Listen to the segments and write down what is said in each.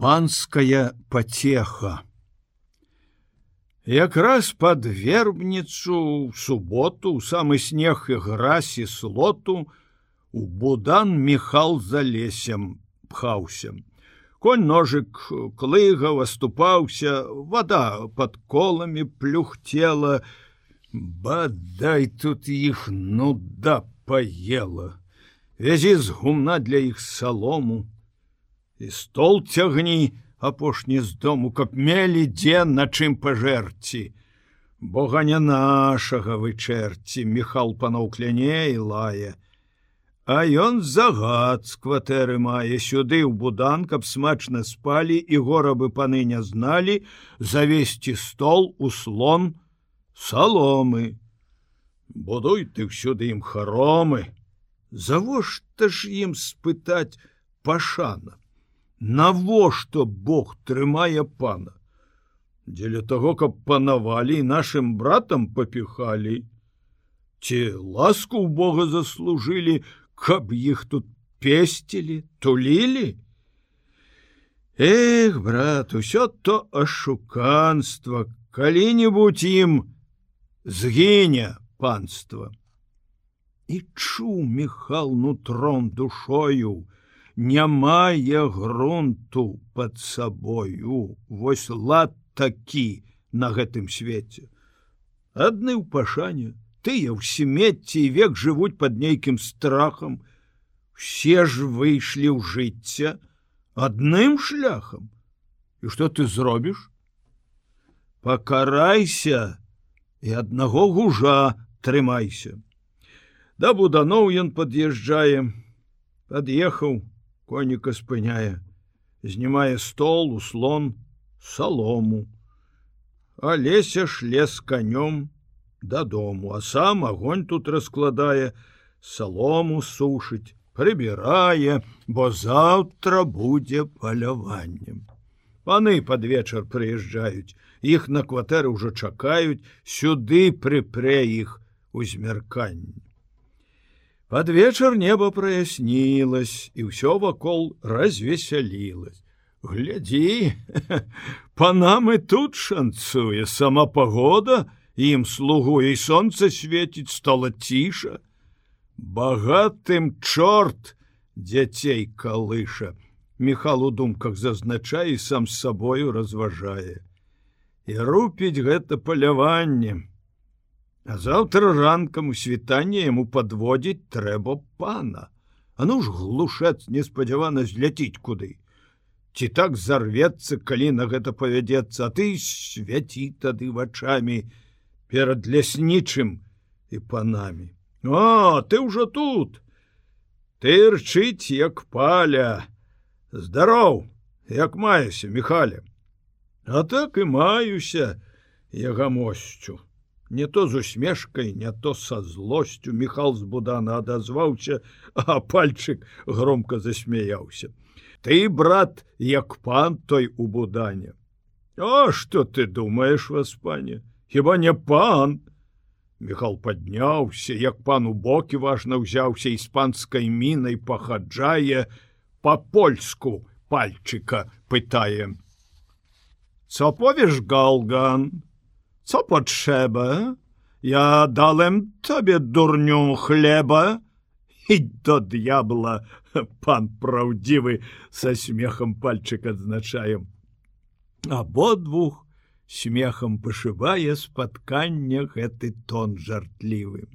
панская потеха. Якраз под вербніцу суботу у самы снег і грасі слоту у будан мехал за лесем пхаўся. Конь ножик клыга выступаўся, вода под коламі плюхтела, Бадай тут іх нуда поела. Вязі з гумна для іх салому, і стол цягні апошні з дому, каб мелі дзе на чым пажэрці. Бога не нашага вычэрці, Михал паноў кляне і лае. А ён загад з кватэры мае сюды ў будан, каб смачна спалі і горабы паны не зналі, завесці стол у слон саломы. Будуй ты ўсюды ім харомы. Завошта ж ім спытаць пашана навошта Бог трымае пана? Дзеля того каб панавалі нашим братам папіхалі. Ці ласку у Бога заслужылі каб іх тут песцілі тулілі? Эх брат усё то ашуканства калі-нибудь ім згіне панства. І чу мехал нутром душою не мае грунту под сабою. Вось лад такі на гэтым свеце. Адны ў пашане тыя ў семецці век жывуць под нейкім страхам. Все ж выйшлі ў жыцця адным шляхам. І что ты зробіш? Пакарайся і аднаго гужа трымайся. Да буданоў ён пад'язджае пад'ехаў конніка спыняе знімае стол услон салому. Алеся шле з канём дадому а сам огонь тут раскладае салому сушыць прыбірае бо заўтра будзе паляваннем паны под вечар прыязджаюць іх на кватэры ўжо чакаюць сюды прыпрэ іх у змярканні Под вечар и все вокол развесялилось. Гляди, по нам и тут шанцуе сама погода, им слугу и солнце светить стало тише. Богатым чорт дзяцей калыша. Михал у думках зазначае сам с собою разважае. І рупіць гэта паляваннем, А заўтра ранкам у світанне яму подводзіць трэба пана. А ну ж глушец неспадзявана зляціць куды. Ці так зарвецца, калі на гэта павядзецца, ты свяці тады вачами перад ляснічым і панамі. О, ты ўжо тут! Ты рчыць, як паля. Здароў, як маюся, Михаля. А так і маюся, я гамосчу не то з усмешкой не то со злостью михал з будана отозваўся а пальчик громко засмяяўся ты брат як пан той у будане. А что ты думаешь вас пане хіба не пан? Михал подняўся як пан у бокі важно ўзяўся іспанской мінай пахаджае по-польску пальчика пытаем цоповеш галган Co potrzeba? Ja dałem tobie durnią chleba i do diabla, pan prawdziwy, ze śmiechem palczyk odznaczają. Abodwóch śmiechem poszywaje spotkanie гэты тон żartliwy.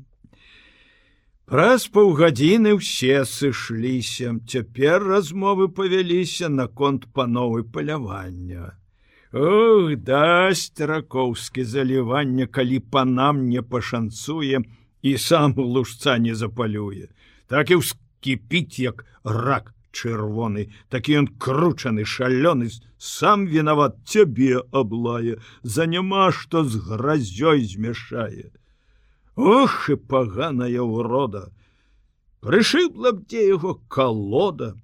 Праз паўгадзіны ўсе сышліся, цяпер размовы павяліся наконт пановы палявання. Ох, дасць ракоўскі залівання, калі па нам не пашанцуе і сам лужца не запалюе. Так і ўскіпіць, як рак чырвоны, такі ён кручаны, шалёны, сам вінават цябе аблае, за няма, што з гразёй змяшае. Ох і паганая ўрода! Прышыбла б дзе яго калода,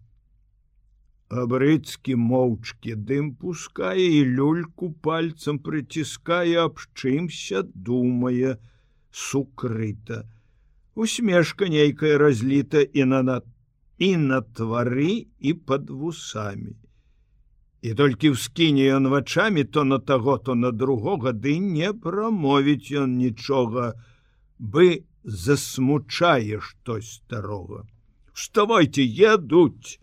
Абрыцкі моўчкі дым пускае і люльку пальцам прыціскае аб чымся думае сукрыта. Усмешка нейкая разліта і на над і на твары і под вусамі. і толькі ўскіне ён вачамі то на таго то на другога ды не прамовіць ён нічога бы засмучае штось старога вставайте едуць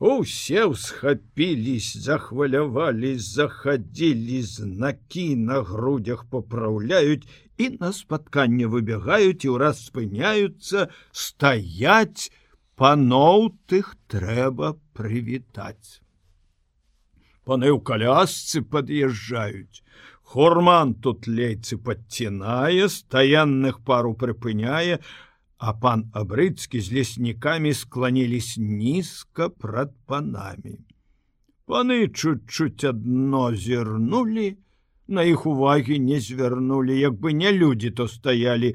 усе ўсхапілись захвалявались заходили знакі на грудях поправляюць і на спатканне выбягаюць і ўраз спыняюцца. Стаять паноў тых трэба прывітаць. Паны ў калясцы пад'язджаюць. Хорман тут лейцы подцінае стаянных пару прыпыняе а пан абрыцкі з леснікамі склонились нізка прад панамі паны чуть-чуть адно зірнули и на іх увагі не звярнулі як бы не людзі то стаялі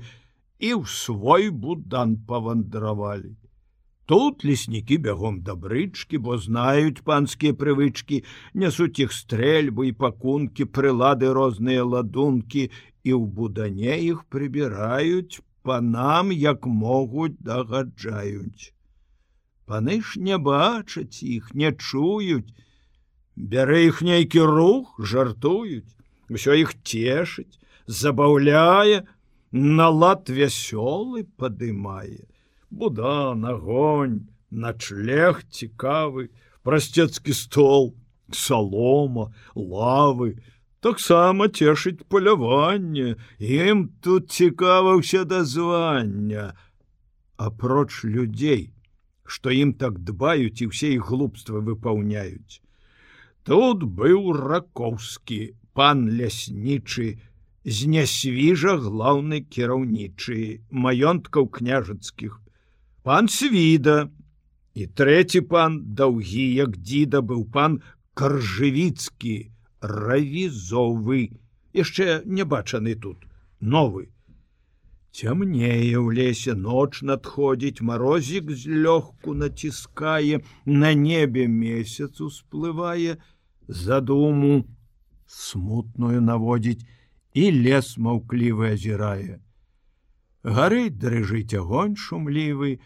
і ў свой будан павандравалі тут леснікі бягом да брычкі бо знаюць панскія прывычки нясуць іх стрэльбы і пакункі прылады розныя ладункі і ў будане іх прыбіраюць панам як могуць дагаджаюць. Паны ж не бачаць іх не чуюць. Бярэ іх нейкі рух жартуюць. Ўсё іх цешыць забаўляе на лад вясёлы падымае. Буда нагонь начлег цікавы прасцецкі стол салома лавы таксама цешыць паляванне ім тут цікаваўся дазвання апроч людзей што ім так дбаюць і ўсе іх глупства выпаўняюць. Тут быў ракоўскі пан ляснічы з нясвіжа глаўны кіраўнічы маёнткаў княжацкіх пан свіда і трэці пан даўгі як дзіда быў пан каржывіцкі равізовы яшчэ не бачаны тут новы цямнее ў лесе ноч надходзіць марозік з лёгку націскае на небе месяц усплывае задуму смутную наводзіць і лес маўклівы азірае. Гарыць дрыжыць агонь шумлівы,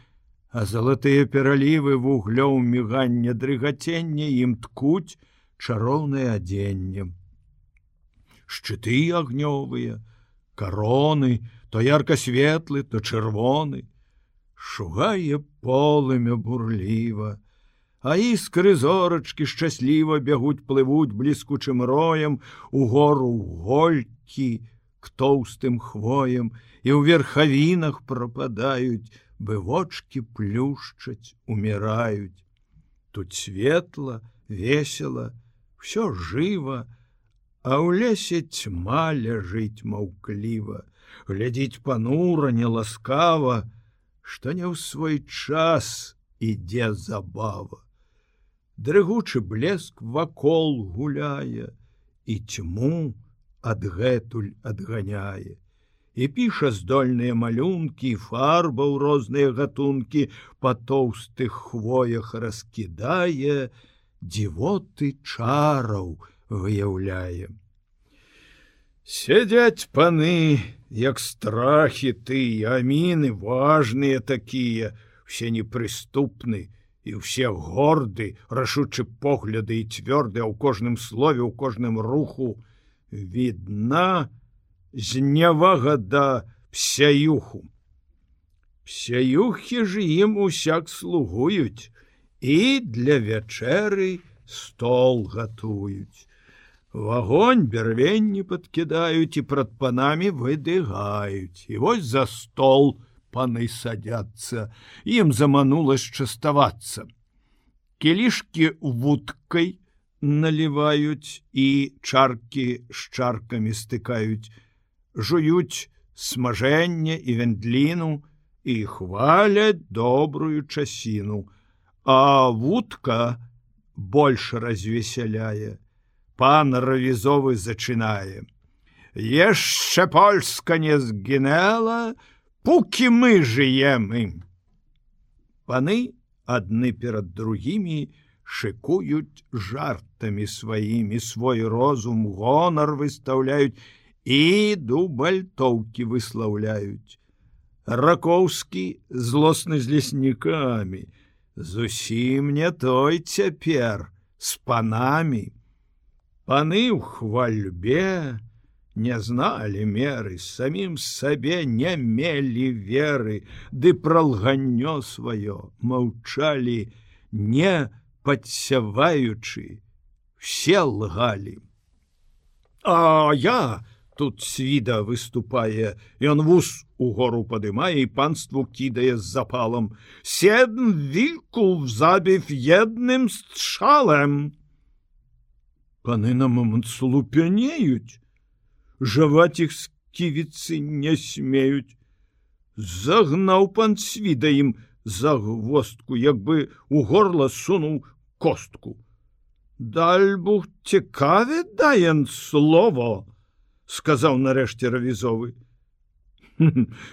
а залатыя пералівы вуглёў мігання дрыгацення ім ткуць чароўнае адзенне. Шчыты агнёвыя, кароны, то ярка светлы, то чырвоны, шугае полымя бурліва, а іскры зорачкі шчасліва бягуць плывуць бліскучым роем у гору голькі к тоўстым хвоем і ў верхавінах прападаюць бы вочки плюшчаць умираюць тут светла весело все жыва а ў лесе тьма ляжыць маўкліва. Глядзіць панура не ласкава что не ў свой час ідзе забава. Дрыгучы блеск вакол гуляе і тьму адгэтуль адганяе. І піша здольныя малюнкі фарба ў розныя гатункі па тоўстых хвоях раскідае дзівоты чараў выяўляе. Сядзяць паны як страхі ты аміны важныя такія все непрыступны і ўсе горды рашучы погляды і цвёрды ў кожным слове у кожным руху. Відна знявага да псяюху. Псяюхі ж ім усяк слугуюць і для вячэры стол гатуюць. Вагонь бярвенні падкідаюць і прад панамі выдыгаюць. І вось за стол паны садятся ім заманулось частавацца келішки вудкой наливаюць і чарки з чарками стыкаюць. Жуюць смажэнне і вендліну і хваляць добрую часіну а вудка больш развесяляе. Пан равізовы зачынае. Яшчэ польска не згінела пукі мы жыем ім паны адны перад другімі шыкуюць жартамі сваімі свой розум гонар выстаўляюць і дубальтоўкі выслаўляюць. Ракоўскі злосны з леснікамі зусім не той цяпер с панамі. Паны ў хвальбе не зналі меры, самім сабе не мелі веры, ды пралганнё сваё маўчалі, не падсяваючы, все лгалі. А я тут свіда выступае, Ён вуз угору падымае і панству кідае з запалам. Седм вільку забів едным стршалем. Паны на момант слупянеюць, Жаваць іх сківіцы не смеюць. Загнаў пан свіда ім за гвоздку, як бы у горла сунуў костку. Дальбух цікаве даен слово, сказаў нарэшце равізовы.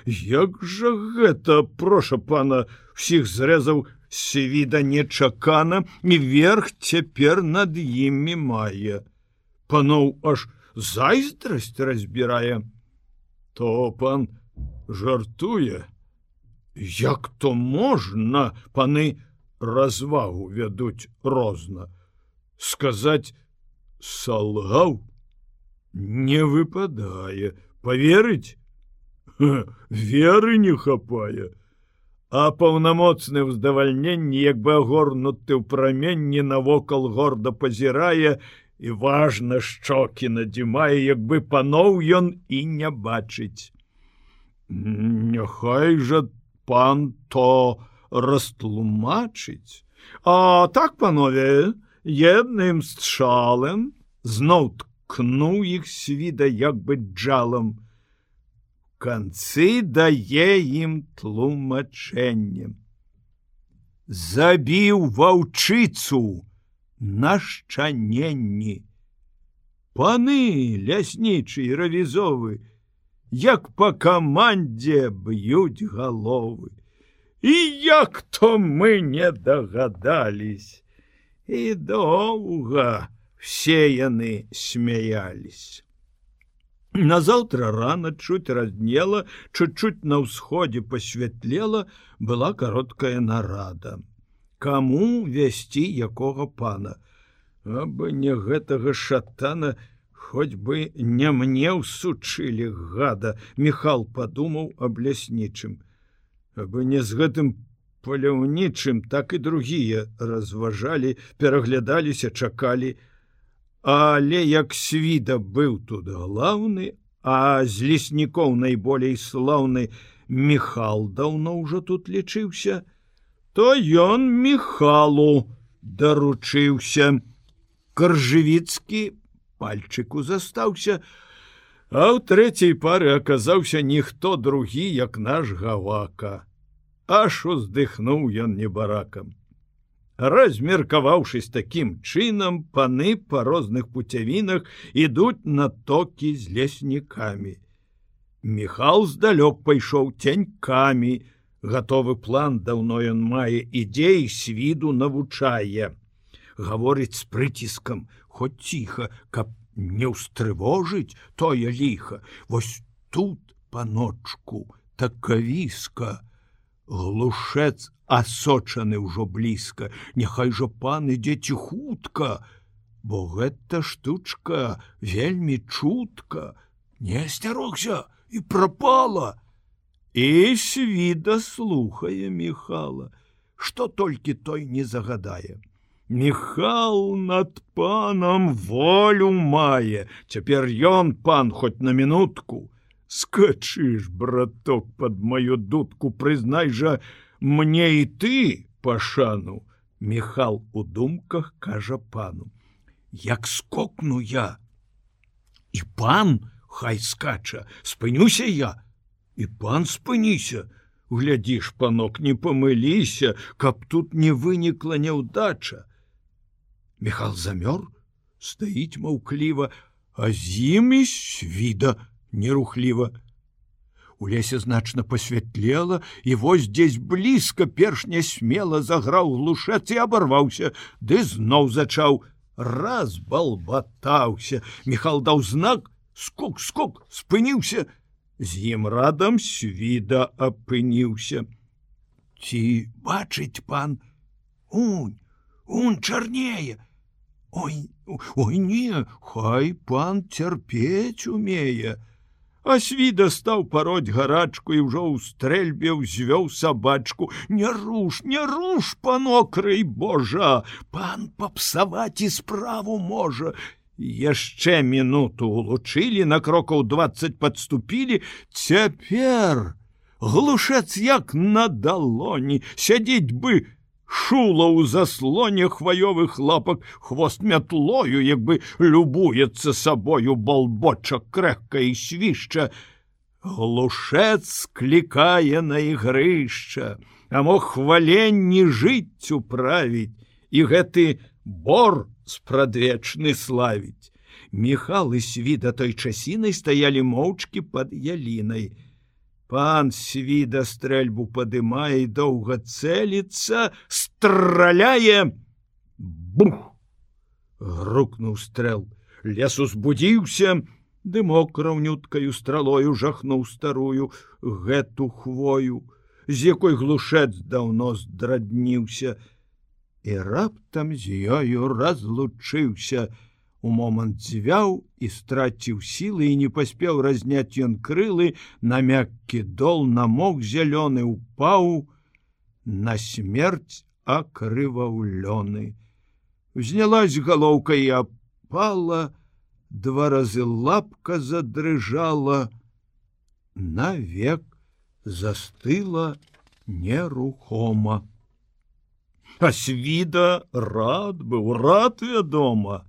Як жа гэта проша пана всіх зрэзаў свіда нечакана і верх цяпер над імі мае. Паноў аж зайздрасць разбірае, то пан жартуе, Як то можна паны развагу вядуць розна сказаць салгаў не выпадае поверыць веры не хапае а паўнамоцны ўздавальненне як бы агорнуты ў праменні навокал горда пазірае і важна шчокі надзімае як бы паноў ён і не бачыць. Няхай жа пан то растлумачыць. А так панове едным стршалем зноў ткнуў іх свіда як бы джалам канцы дае ім тлумачэннем забіў ваўчыцу нашчаненні паны ляснічы равізовы як па камандзе б'юць галовы і як то мы не дагадались і доўга все яны смяялись. Назаўтра рана чуть разднела, чуть-чуть на ўсходзе посвятлела была кароткая нарада. Каму вясці якога пана? Абы не гэтага шатана, Хоць бы не мне ўсучылі гада, Михал падумаў аб ляснічым. Абы не з гэтым паляўнічым так і другія разважалі пераглядаліся чакалі але як свіда быў тут главны а з леснікоў найболей слаўны михал даўно ўжо тут лічыўся то ён михалу даручыўся каржывіцкі пальчыку застаўся а ў трэцяй пары аказаўся ніхто другі як наш гавака аж уздыхнуў ён небаракам. Размеркаваўшись такім чынам, паны па розных пуцявінах ідуць на токі з леснікамі. Михал здалёк пайшоў цянькамі, гатовы план даўно ён мае ідзей свіду навучае. Гаворыць з прыціскам, хоць ціха, каб не ўстрывожыць тое ліха, Вось тут паночку, такавіска, глушец асочаны ўжо блізка няхай жа паны дзеці хутка бо гэта штучка вельмі чутка. Не асцярогся і пропала і свіда слухае михала что толькі той не загадае. Михал над панам волю мае. Цяпер ён пан хоць на мінутку. Скачыш браток под маю дудку прызнай жа мне і ты пашану михал у думках кажа пану. Як скокну я і пан хай скача спынюся я! І пан спыніся глядзіш панок не памыліся каб тут не вынікла няўдача! Михал замёр стаіць маўкліва а з імі свіда нерухліва. У лесе значна посвятлела і вось здесь блізка першня смела заграў глушец і абарваўся, ды зноў зачаў, раз балбатаўся. Михал даў знак, скок скок спыніўся, з ім радам свіда апыніўся. Ці бачыць пан Унь, Ун чарнее, Ой ой не, хай пан цярпець умее. А свіда стаў пароць гарачку і ўжо ў стрэльбе ўзвёў сабачку. Не руш, не руш, панокрый Божа, пан папсаваць і справу можа. Яшчэ мінуту улучылі на крокаў 20 падступілі, цяпер глушец як на далоні сядзець бы, шула ў заслоне хваёвых лапак хвост мятлою як бы любуецца сабою балбочак крэхка і свішча. Глушец клікае на ігрышча а мо хваленні жыццю правіць і гэты бор спрадвечны славіць. Міхал і свіда той часінай стаялі моўчкі под ялінай Пан свіда стрэльбу падымае доўга цэліцца, страляе. Бух! Грукнуў стрэл. Лес узбудзіўся. Дымок раўнюткаю стралою жахнуў старую гэту хвою з якой глушэц даўно здрадніўся. І раптам з ёю разлучыўся у момант дзвяў і страціў сілы і не паспеў разняць ён крылы на мяккі дол намок зялёны упаў на смерць акрываўлёны. Знялась галоўка і апала два разы лапка задрыжала навек застыла нерухома. А свіда рад быў рад вядома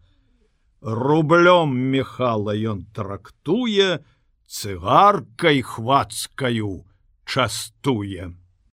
рублём мехала ён трактуе цыгаркай хвацкаю частуе